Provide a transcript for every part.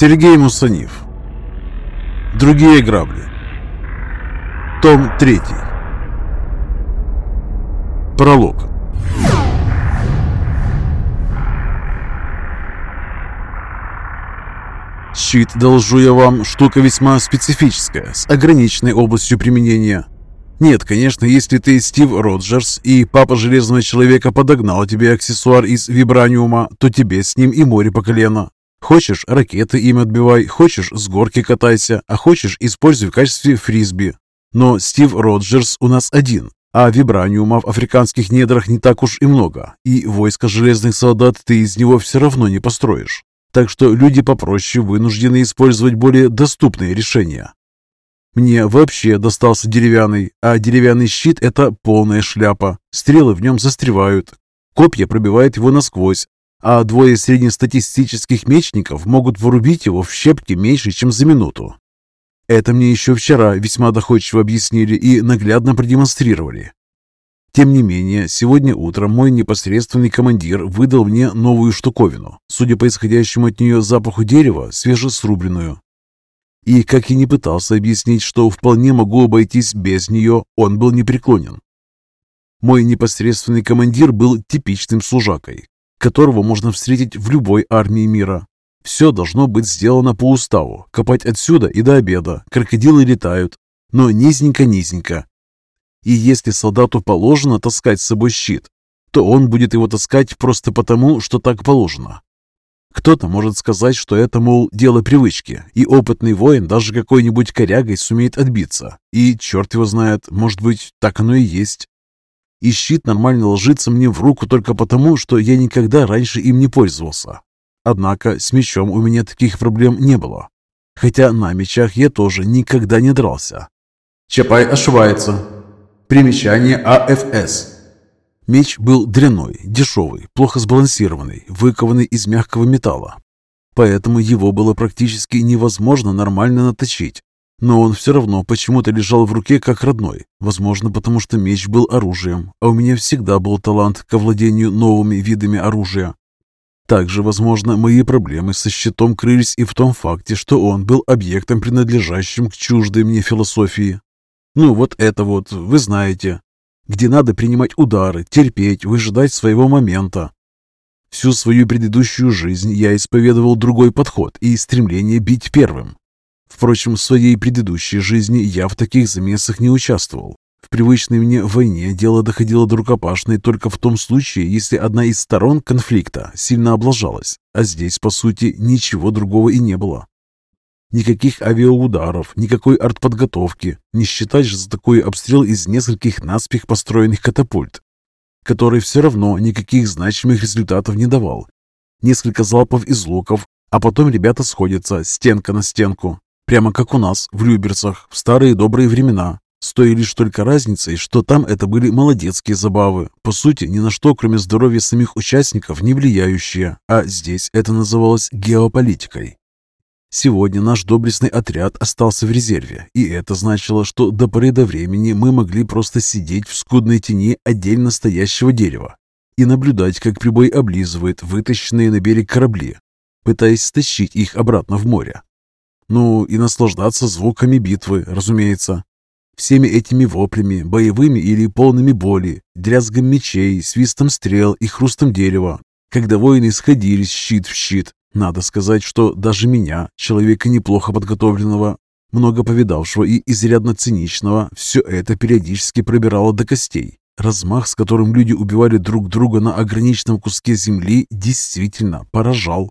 Сергей Мусанив. Другие грабли. Том 3. Пролог. Щит, должу я вам, штука весьма специфическая, с ограниченной областью применения. Нет, конечно, если ты Стив Роджерс и папа Железного Человека подогнал тебе аксессуар из вибраниума, то тебе с ним и море по колено. Хочешь, ракеты им отбивай, хочешь, с горки катайся, а хочешь, используй в качестве фрисби. Но Стив Роджерс у нас один, а вибраниума в африканских недрах не так уж и много, и войско железных солдат ты из него все равно не построишь. Так что люди попроще вынуждены использовать более доступные решения. Мне вообще достался деревянный, а деревянный щит – это полная шляпа. Стрелы в нем застревают, копья пробивают его насквозь, а двое среднестатистических мечников могут вырубить его в щепки меньше, чем за минуту. Это мне еще вчера весьма доходчиво объяснили и наглядно продемонстрировали. Тем не менее, сегодня утром мой непосредственный командир выдал мне новую штуковину, судя по исходящему от нее запаху дерева, свежесрубленную. И, как и не пытался объяснить, что вполне могу обойтись без нее, он был непреклонен. Мой непосредственный командир был типичным служакой, которого можно встретить в любой армии мира. Все должно быть сделано по уставу, копать отсюда и до обеда, крокодилы летают, но низенько-низенько. И если солдату положено таскать с собой щит, то он будет его таскать просто потому, что так положено. Кто-то может сказать, что это, мол, дело привычки, и опытный воин даже какой-нибудь корягой сумеет отбиться. И черт его знает, может быть, так оно и есть и щит нормально ложится мне в руку только потому, что я никогда раньше им не пользовался. Однако с мечом у меня таких проблем не было. Хотя на мечах я тоже никогда не дрался. Чапай ошибается. Примечание АФС. Меч был дряной, дешевый, плохо сбалансированный, выкованный из мягкого металла. Поэтому его было практически невозможно нормально наточить, но он все равно почему-то лежал в руке как родной. Возможно, потому что меч был оружием, а у меня всегда был талант к владению новыми видами оружия. Также, возможно, мои проблемы со щитом крылись и в том факте, что он был объектом, принадлежащим к чуждой мне философии. Ну, вот это вот, вы знаете, где надо принимать удары, терпеть, выжидать своего момента. Всю свою предыдущую жизнь я исповедовал другой подход и стремление бить первым. Впрочем, в своей предыдущей жизни я в таких замесах не участвовал. В привычной мне войне дело доходило до рукопашной только в том случае, если одна из сторон конфликта сильно облажалась, а здесь, по сути, ничего другого и не было. Никаких авиаударов, никакой артподготовки, не считать же за такой обстрел из нескольких наспех построенных катапульт, который все равно никаких значимых результатов не давал. Несколько залпов из луков, а потом ребята сходятся стенка на стенку, Прямо как у нас, в Люберцах, в старые добрые времена. С той лишь только разницей, что там это были молодецкие забавы, по сути, ни на что, кроме здоровья самих участников, не влияющие, а здесь это называлось геополитикой. Сегодня наш доблестный отряд остался в резерве, и это значило, что до поры до времени мы могли просто сидеть в скудной тени отдельно стоящего дерева и наблюдать, как прибой облизывает вытащенные на берег корабли, пытаясь стащить их обратно в море. Ну и наслаждаться звуками битвы, разумеется. Всеми этими воплями, боевыми или полными боли, дрязгом мечей, свистом стрел и хрустом дерева, когда воины сходились щит в щит. Надо сказать, что даже меня, человека неплохо подготовленного, много повидавшего и изрядно циничного, все это периодически пробирало до костей. Размах, с которым люди убивали друг друга на ограниченном куске земли, действительно поражал.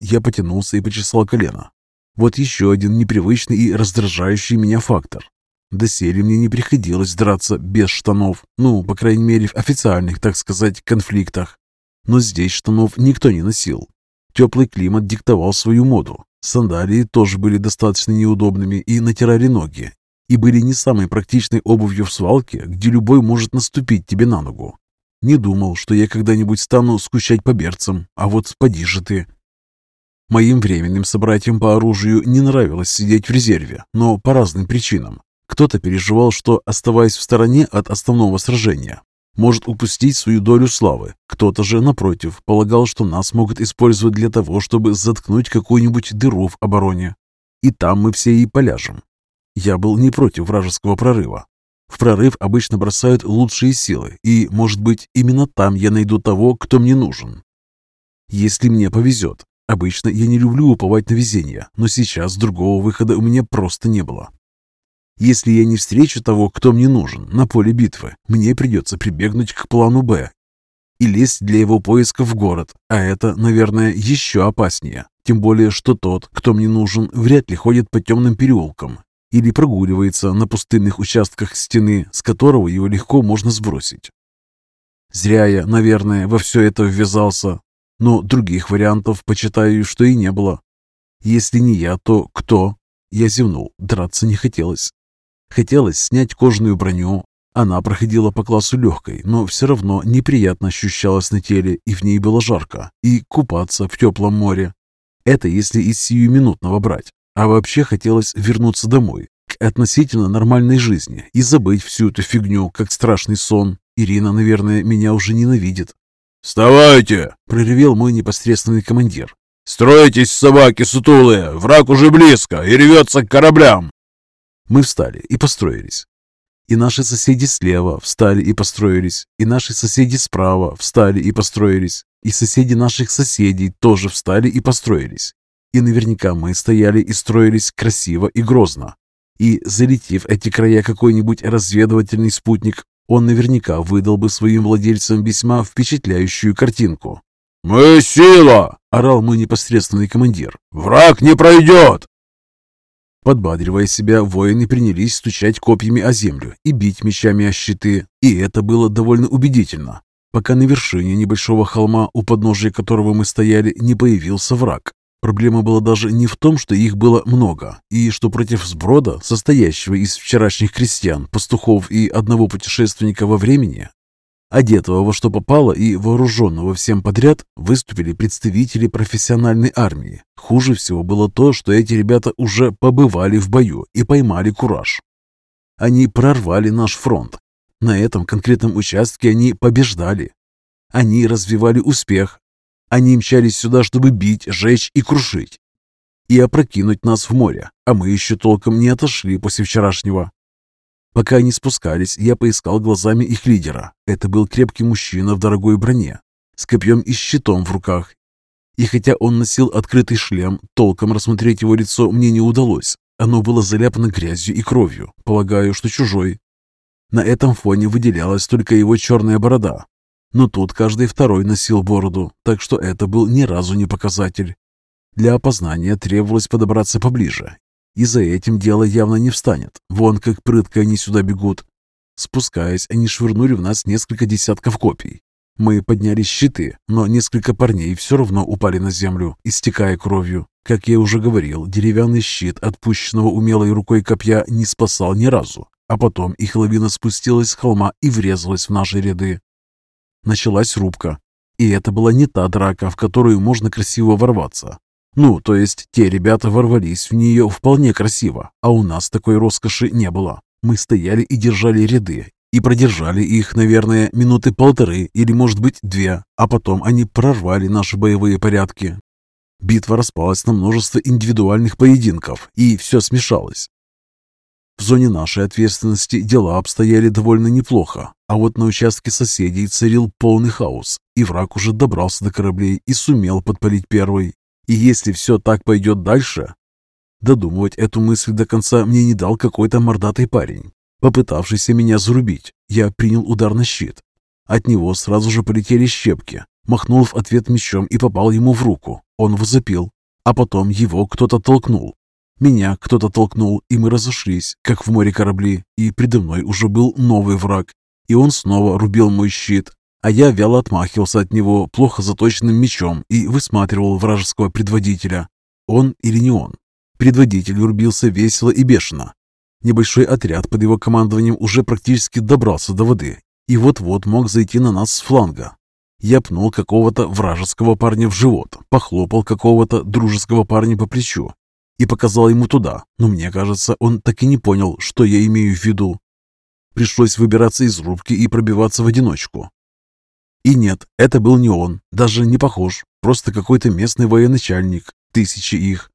Я потянулся и почесал колено. Вот еще один непривычный и раздражающий меня фактор. Доселе мне не приходилось драться без штанов, ну, по крайней мере, в официальных, так сказать, конфликтах. Но здесь штанов никто не носил. Теплый климат диктовал свою моду. Сандалии тоже были достаточно неудобными и натирали ноги, и были не самой практичной обувью в свалке, где любой может наступить тебе на ногу. Не думал, что я когда-нибудь стану скучать по берцам, а вот поди же ты. Моим временным собратьям по оружию не нравилось сидеть в резерве, но по разным причинам. Кто-то переживал, что, оставаясь в стороне от основного сражения, может упустить свою долю славы. Кто-то же, напротив, полагал, что нас могут использовать для того, чтобы заткнуть какую-нибудь дыру в обороне. И там мы все и поляжем. Я был не против вражеского прорыва. В прорыв обычно бросают лучшие силы, и, может быть, именно там я найду того, кто мне нужен. Если мне повезет. Обычно я не люблю уповать на везение, но сейчас другого выхода у меня просто не было. Если я не встречу того, кто мне нужен, на поле битвы, мне придется прибегнуть к плану «Б» и лезть для его поиска в город, а это, наверное, еще опаснее. Тем более, что тот, кто мне нужен, вряд ли ходит по темным переулкам или прогуливается на пустынных участках стены, с которого его легко можно сбросить. Зря я, наверное, во все это ввязался, но других вариантов, почитаю, что и не было. Если не я, то кто? Я зевнул, драться не хотелось. Хотелось снять кожаную броню. Она проходила по классу легкой, но все равно неприятно ощущалась на теле, и в ней было жарко. И купаться в теплом море. Это если из сиюминутного брать. А вообще хотелось вернуться домой, к относительно нормальной жизни и забыть всю эту фигню, как страшный сон. Ирина, наверное, меня уже ненавидит. «Вставайте!» – проревел мой непосредственный командир. «Стройтесь, собаки сутулые! Враг уже близко и рвется к кораблям!» Мы встали и построились. И наши соседи слева встали и построились, и наши соседи справа встали и построились, и соседи наших соседей тоже встали и построились. И наверняка мы стояли и строились красиво и грозно. И, залетев эти края какой-нибудь разведывательный спутник, он наверняка выдал бы своим владельцам весьма впечатляющую картинку. «Мы сила!» – орал мой непосредственный командир. «Враг не пройдет!» Подбадривая себя, воины принялись стучать копьями о землю и бить мечами о щиты, и это было довольно убедительно, пока на вершине небольшого холма, у подножия которого мы стояли, не появился враг. Проблема была даже не в том, что их было много, и что против сброда, состоящего из вчерашних крестьян, пастухов и одного путешественника во времени, Одетого во что попало и вооруженного всем подряд выступили представители профессиональной армии. Хуже всего было то, что эти ребята уже побывали в бою и поймали кураж. Они прорвали наш фронт. На этом конкретном участке они побеждали. Они развивали успех. Они мчались сюда, чтобы бить, жечь и крушить. И опрокинуть нас в море, а мы еще толком не отошли после вчерашнего. Пока они спускались, я поискал глазами их лидера. Это был крепкий мужчина в дорогой броне, с копьем и щитом в руках. И хотя он носил открытый шлем, толком рассмотреть его лицо мне не удалось. Оно было заляпано грязью и кровью, полагаю, что чужой. На этом фоне выделялась только его черная борода. Но тут каждый второй носил бороду, так что это был ни разу не показатель. Для опознания требовалось подобраться поближе и за этим дело явно не встанет. Вон как прытко они сюда бегут. Спускаясь, они швырнули в нас несколько десятков копий. Мы подняли щиты, но несколько парней все равно упали на землю, истекая кровью. Как я уже говорил, деревянный щит, отпущенного умелой рукой копья, не спасал ни разу. А потом их лавина спустилась с холма и врезалась в наши ряды. Началась рубка. И это была не та драка, в которую можно красиво ворваться. Ну, то есть те ребята ворвались в нее вполне красиво, а у нас такой роскоши не было. Мы стояли и держали ряды, и продержали их, наверное, минуты полторы или, может быть, две, а потом они прорвали наши боевые порядки. Битва распалась на множество индивидуальных поединков, и все смешалось. В зоне нашей ответственности дела обстояли довольно неплохо, а вот на участке соседей царил полный хаос, и враг уже добрался до кораблей и сумел подпалить первый. И если все так пойдет дальше... Додумывать эту мысль до конца мне не дал какой-то мордатый парень, попытавшийся меня зарубить. Я принял удар на щит. От него сразу же полетели щепки. Махнул в ответ мечом и попал ему в руку. Он возопил. А потом его кто-то толкнул. Меня кто-то толкнул, и мы разошлись, как в море корабли, и предо мной уже был новый враг. И он снова рубил мой щит, а я вяло отмахивался от него плохо заточенным мечом и высматривал вражеского предводителя. Он или не он? Предводитель рубился весело и бешено. Небольшой отряд под его командованием уже практически добрался до воды и вот-вот мог зайти на нас с фланга. Я пнул какого-то вражеского парня в живот, похлопал какого-то дружеского парня по плечу и показал ему туда, но мне кажется, он так и не понял, что я имею в виду. Пришлось выбираться из рубки и пробиваться в одиночку. И нет, это был не он, даже не похож, просто какой-то местный военачальник, тысячи их.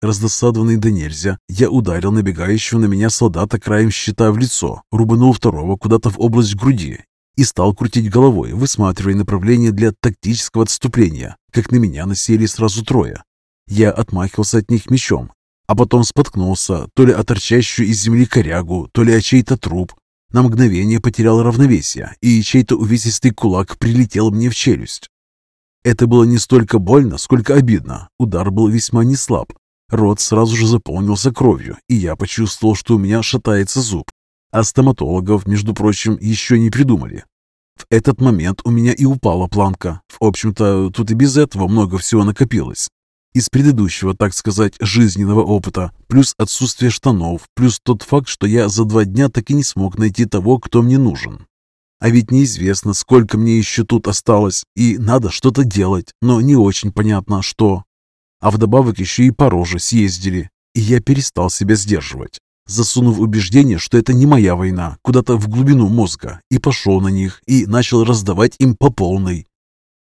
Раздосадованный до нельзя, я ударил набегающего на меня солдата краем щита в лицо, рубанул второго куда-то в область груди и стал крутить головой, высматривая направление для тактического отступления, как на меня насели сразу трое. Я отмахивался от них мечом, а потом споткнулся то ли о торчащую из земли корягу, то ли о чей-то труп. На мгновение потерял равновесие, и чей-то увесистый кулак прилетел мне в челюсть. Это было не столько больно, сколько обидно. Удар был весьма неслаб. Рот сразу же заполнился кровью, и я почувствовал, что у меня шатается зуб. А стоматологов, между прочим, еще не придумали. В этот момент у меня и упала планка. В общем-то, тут и без этого много всего накопилось. Из предыдущего, так сказать, жизненного опыта, плюс отсутствие штанов, плюс тот факт, что я за два дня так и не смог найти того, кто мне нужен. А ведь неизвестно, сколько мне еще тут осталось, и надо что-то делать, но не очень понятно, что. А вдобавок еще и по роже съездили, и я перестал себя сдерживать засунув убеждение, что это не моя война, куда-то в глубину мозга, и пошел на них, и начал раздавать им по полной.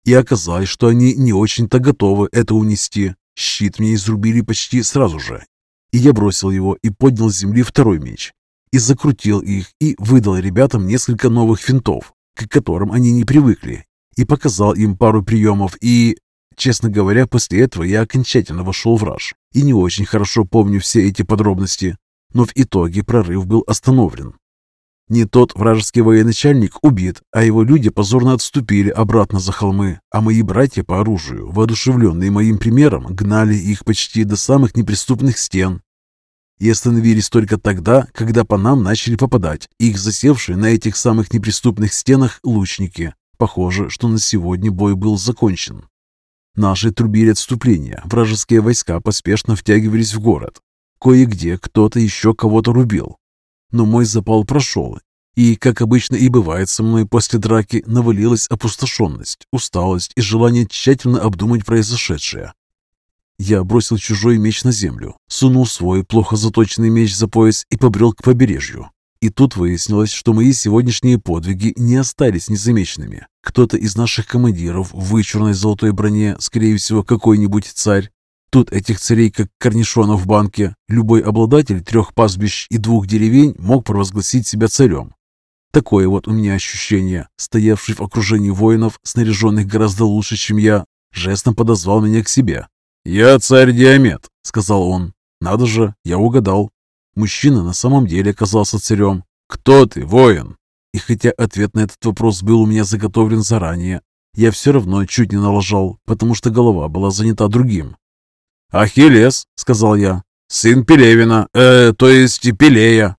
И оказалось, что они не очень-то готовы это унести. Щит мне изрубили почти сразу же. И я бросил его и поднял с земли второй меч. И закрутил их, и выдал ребятам несколько новых финтов, к которым они не привыкли, и показал им пару приемов, и... Честно говоря, после этого я окончательно вошел в раж и не очень хорошо помню все эти подробности, но в итоге прорыв был остановлен. Не тот вражеский военачальник убит, а его люди позорно отступили обратно за холмы, а мои братья по оружию, воодушевленные моим примером, гнали их почти до самых неприступных стен. И остановились только тогда, когда по нам начали попадать их засевшие на этих самых неприступных стенах лучники. Похоже, что на сегодня бой был закончен. Наши трубили отступление, вражеские войска поспешно втягивались в город, Кое-где кто-то еще кого-то рубил. Но мой запал прошел, и, как обычно и бывает со мной после драки, навалилась опустошенность, усталость и желание тщательно обдумать произошедшее. Я бросил чужой меч на землю, сунул свой плохо заточенный меч за пояс и побрел к побережью. И тут выяснилось, что мои сегодняшние подвиги не остались незамеченными. Кто-то из наших командиров в вычурной золотой броне, скорее всего, какой-нибудь царь, Тут этих царей, как корнишонов в банке, любой обладатель трех пастбищ и двух деревень мог провозгласить себя царем. Такое вот у меня ощущение. Стоявший в окружении воинов, снаряженных гораздо лучше, чем я, жестом подозвал меня к себе. «Я царь Диамет», — сказал он. «Надо же, я угадал». Мужчина на самом деле оказался царем. «Кто ты, воин?» И хотя ответ на этот вопрос был у меня заготовлен заранее, я все равно чуть не налажал, потому что голова была занята другим. «Ахиллес», — сказал я, — «сын Пелевина, э, то есть Пелея».